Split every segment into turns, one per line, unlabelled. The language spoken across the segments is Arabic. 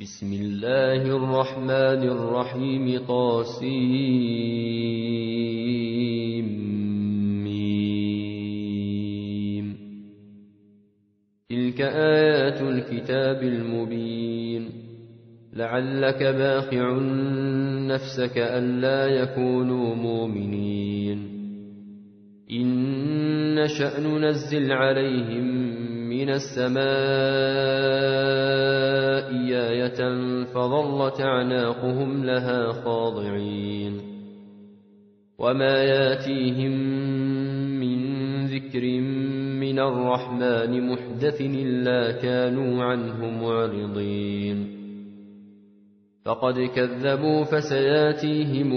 بسم الله الرحمن الرحيم طاسيم تلك آيات الكتاب المبين. لعلك باخع نفسك ألا يكونوا مؤمنين. إن نشأ ننزل عليهم من السماء آية فظلت أعناقهم لها خاضعين وما ياتيهم من ذكر من الرحمن محدث إلا كانوا عنه معرضين فقد كذبوا فسياتيهم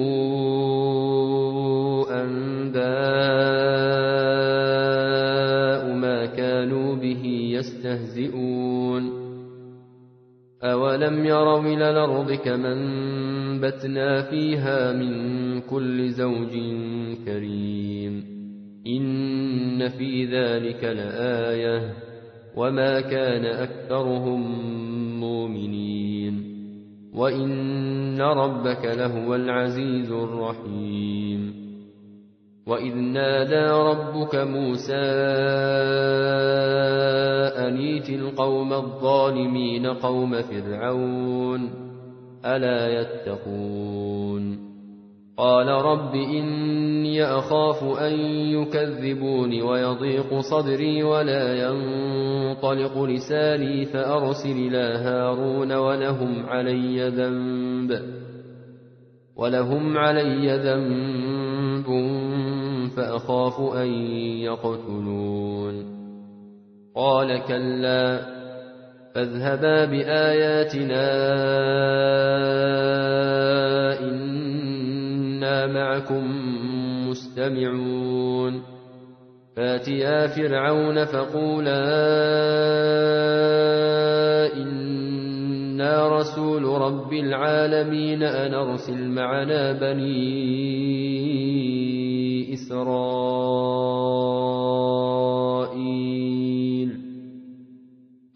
أولم يروا إلى الأرض كما انبتنا فيها من كل زوج كريم إن في ذلك لآية وما كان أكثرهم مؤمنين وإن ربك لهو العزيز الرحيم وإذ نادى ربك موسى أنيت القوم الظالمين قوم فرعون ألا يتقون؟ قال رب إني أخاف أن يكذبون ويضيق صدري ولا ينطلق لساني فأرسل إلى هارون ولهم علي ذنب ولهم علي ذنب فأخاف أن يقتلون. قال كلا فاذهبا بآياتنا إنا معكم مستمعون. فاتيا فرعون فقولا إنا رسول رب العالمين أن أرسل معنا بني إسرائيل.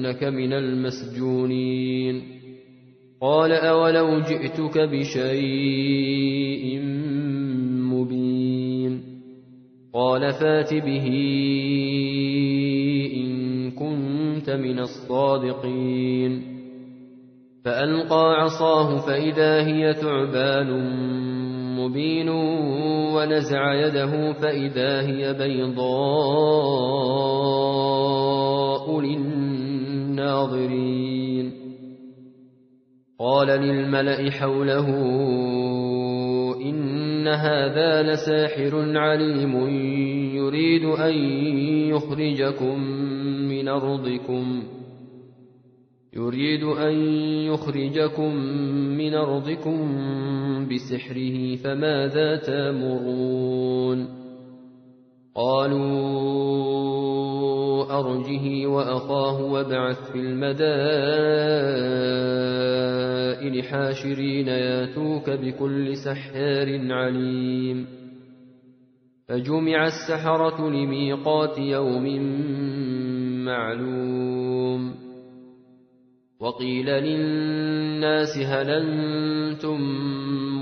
لأجعلنك من المسجونين. قال أولو جئتك بشيء مبين. قال فات به إن كنت من الصادقين. فألقى عصاه فإذا هي ثعبان مبين ونزع يده فإذا هي بيضاء للناظرين قال للملأ حوله إن هذا لساحر عليم يريد أن يخرجكم من أرضكم. يريد أن يخرجكم من أرضكم بسحره فماذا تأمرون؟ قالوا أرجه وأخاه وابعث في المدائن حاشرين ياتوك بكل سحار عليم. فجمع السحرة لميقات يوم معلوم. وقيل للناس هل أنتم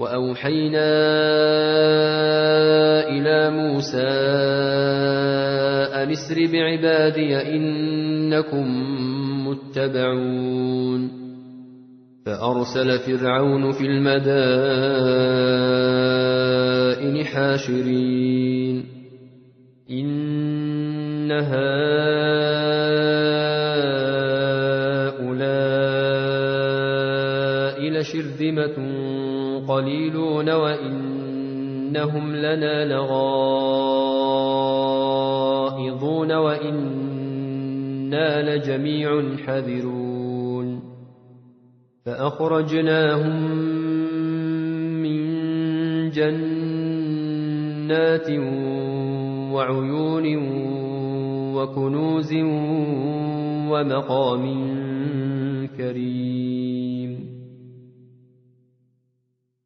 وأوحينا إلى موسى أن اسر بعبادي إنكم متبعون. فأرسل فرعون في المدائن حاشرين. إن هؤلاء لشرذمة قليلون وإنهم لنا لغائظون وإنا لجميع حذرون فأخرجناهم من جنات وعيون وكنوز ومقام كريم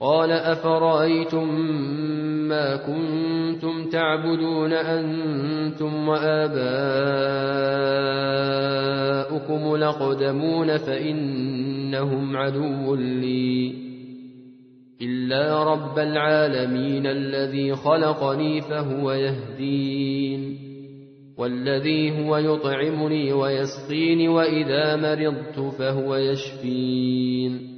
قال أفرأيتم ما كنتم تعبدون أنتم وآباؤكم لقدمون فإنهم عدو لي إلا رب العالمين الذي خلقني فهو يهدين والذي هو يطعمني ويسقين وإذا مرضت فهو يشفين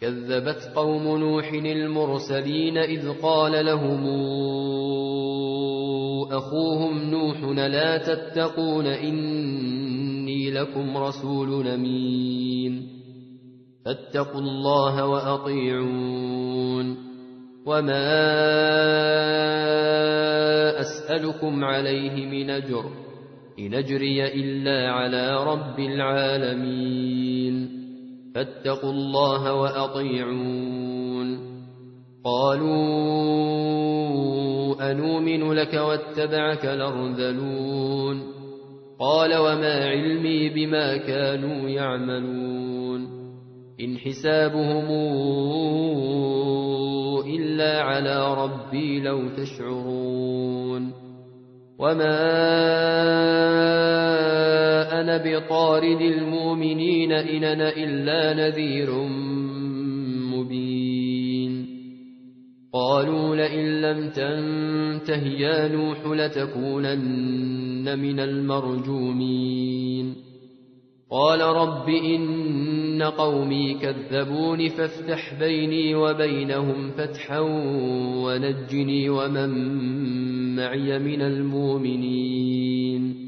كذبت قوم نوح المرسلين إذ قال لهم أخوهم نوح لا تتقون إني لكم رسول أمين. فاتقوا الله وأطيعون. وما أسألكم عليه من أجر إن أجري إلا على رب العالمين. فاتقوا الله وأطيعون. قالوا أنؤمن لك واتبعك الأرذلون. قال وما علمي بما كانوا يعملون. إن حسابهم إلا على ربي لو تشعرون. وما بطارد المؤمنين إن أنا إلا نذير مبين. قالوا لئن لم تنته يا نوح لتكونن من المرجومين. قال رب إن قومي كذبون فافتح بيني وبينهم فتحا ونجني ومن معي من المؤمنين.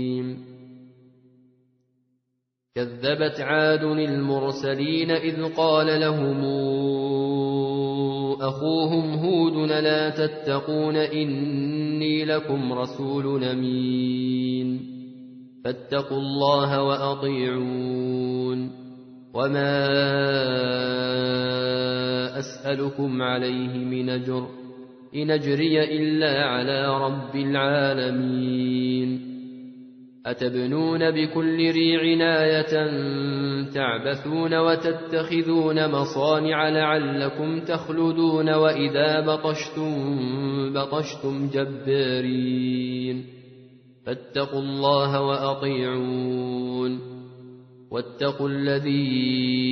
كذبت عاد المرسلين إذ قال لهم أخوهم هود لا تتقون إني لكم رسول أمين فاتقوا الله وأطيعون وما أسألكم عليه من أجر إن أجري إلا على رب العالمين أتبنون بكل ريع عناية تعبثون وتتخذون مصانع لعلكم تخلدون وإذا بطشتم بطشتم جبارين فاتقوا الله وأطيعون واتقوا الذي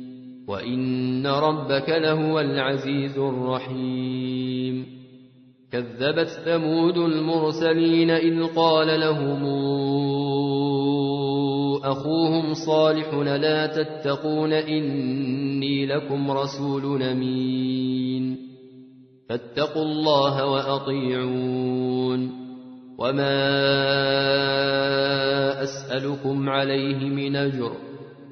وإن ربك لهو العزيز الرحيم كذبت ثمود المرسلين إذ قال لهم أخوهم صالح لا تتقون إني لكم رسول أمين فاتقوا الله وأطيعون وما أسألكم عليه من أجر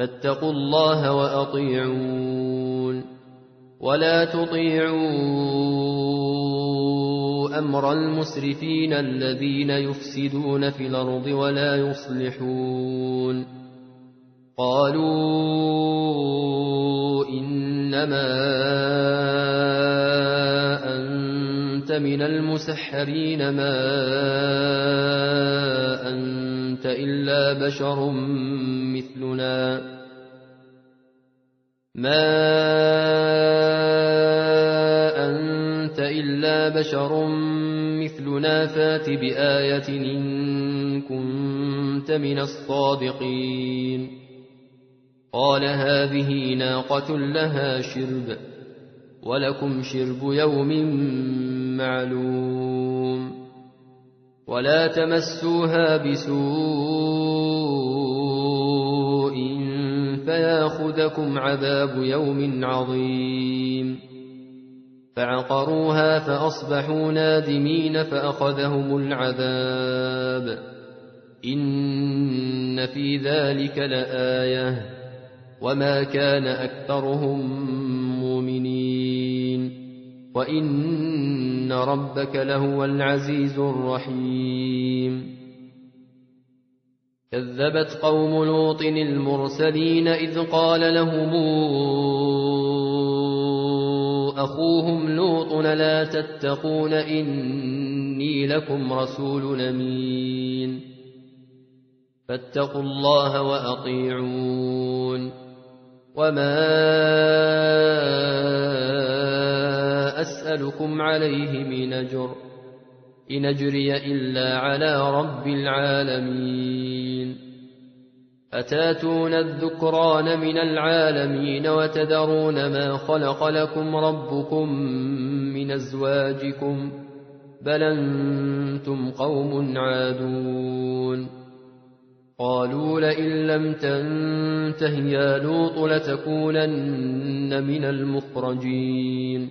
فاتقوا الله وأطيعون ولا تطيعوا أمر المسرفين الذين يفسدون في الأرض ولا يصلحون قالوا إنما أنت من المسحرين ما أنت إلا بشر مثلنا. ما أنت إلا بشر مثلنا. فات بآية إن كنت من الصادقين. قال هذه ناقة لها شرب ولكم شرب يوم معلوم. ولا تمسوها بسوء فياخذكم عذاب يوم عظيم. فعقروها فأصبحوا نادمين فأخذهم العذاب. إن في ذلك لآية. وما كان أكثرهم وإن ربك لهو العزيز الرحيم كذبت قوم لوط المرسلين إذ قال لهم أخوهم لوط لا تتقون إني لكم رسول أمين فاتقوا الله وأطيعون وما أسألكم عليه من أجر إن أجري إلا على رب العالمين. أتاتون الذكران من العالمين وتذرون ما خلق لكم ربكم من أزواجكم بل أنتم قوم عادون. قالوا لئن لم تنته يا لوط لتكونن من المخرجين.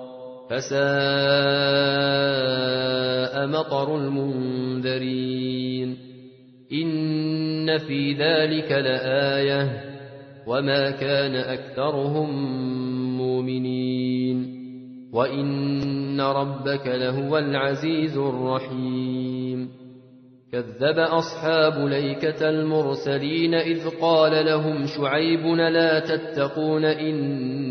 فساء مطر المنذرين. إن في ذلك لآية وما كان أكثرهم مؤمنين. وإن ربك لهو العزيز الرحيم. كذب أصحاب ليكة المرسلين إذ قال لهم شعيب لا تتقون إني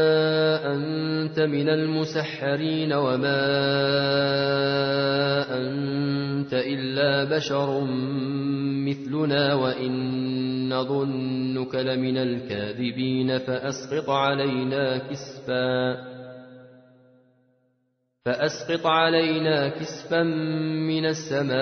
من المسحرين وما أنت إلا بشر مثلنا وإن نظنك لمن الكاذبين فأسقط علينا كسفاً فأسقط علينا كسفا من السماء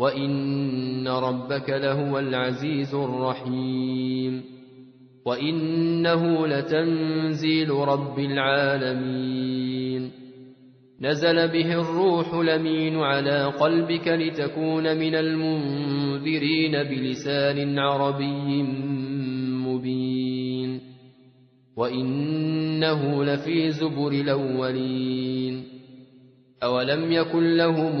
وإن ربك لهو العزيز الرحيم وإنه لتنزيل رب العالمين نزل به الروح لمين على قلبك لتكون من المنذرين بلسان عربي مبين وإنه لفي زبر الأولين أولم يكن لهم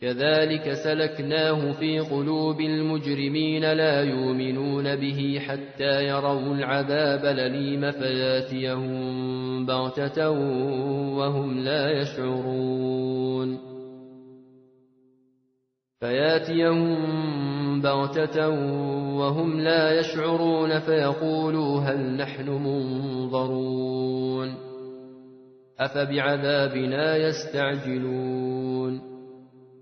كذلك سلكناه في قلوب المجرمين لا يؤمنون به حتى يروا العذاب لليم فياتيهم بغتة وهم لا يشعرون. فياتيهم بغتة وهم لا يشعرون فيقولوا هل نحن منظرون. أفبعذابنا يستعجلون.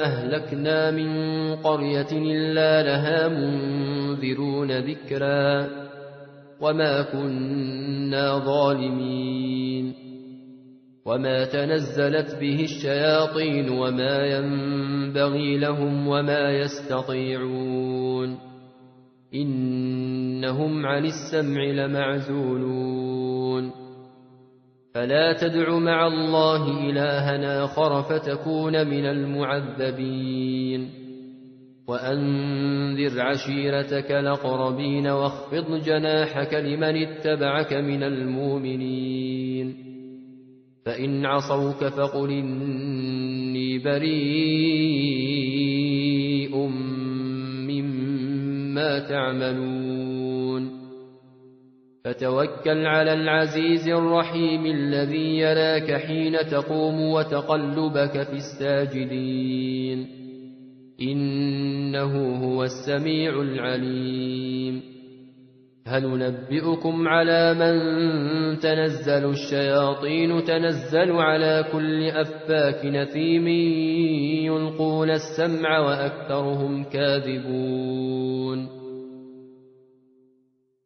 أهلكنا من قرية إلا لها منذرون ذكرا وما كنا ظالمين وما تنزلت به الشياطين وما ينبغي لهم وما يستطيعون إنهم عن السمع لمعزولون فلا تدع مع الله إلهنا آخر فتكون من المعذبين. وأنذر عشيرتك لقربين واخفض جناحك لمن اتبعك من المؤمنين. فإن عصوك فقل إني بريء مما تعملون. فتوكل على العزيز الرحيم الذي يراك حين تقوم وتقلبك في الساجدين. إنه هو السميع العليم. هل نبئكم على من تنزل الشياطين تنزل على كل أفاك نثيم يلقون السمع وأكثرهم كاذبون.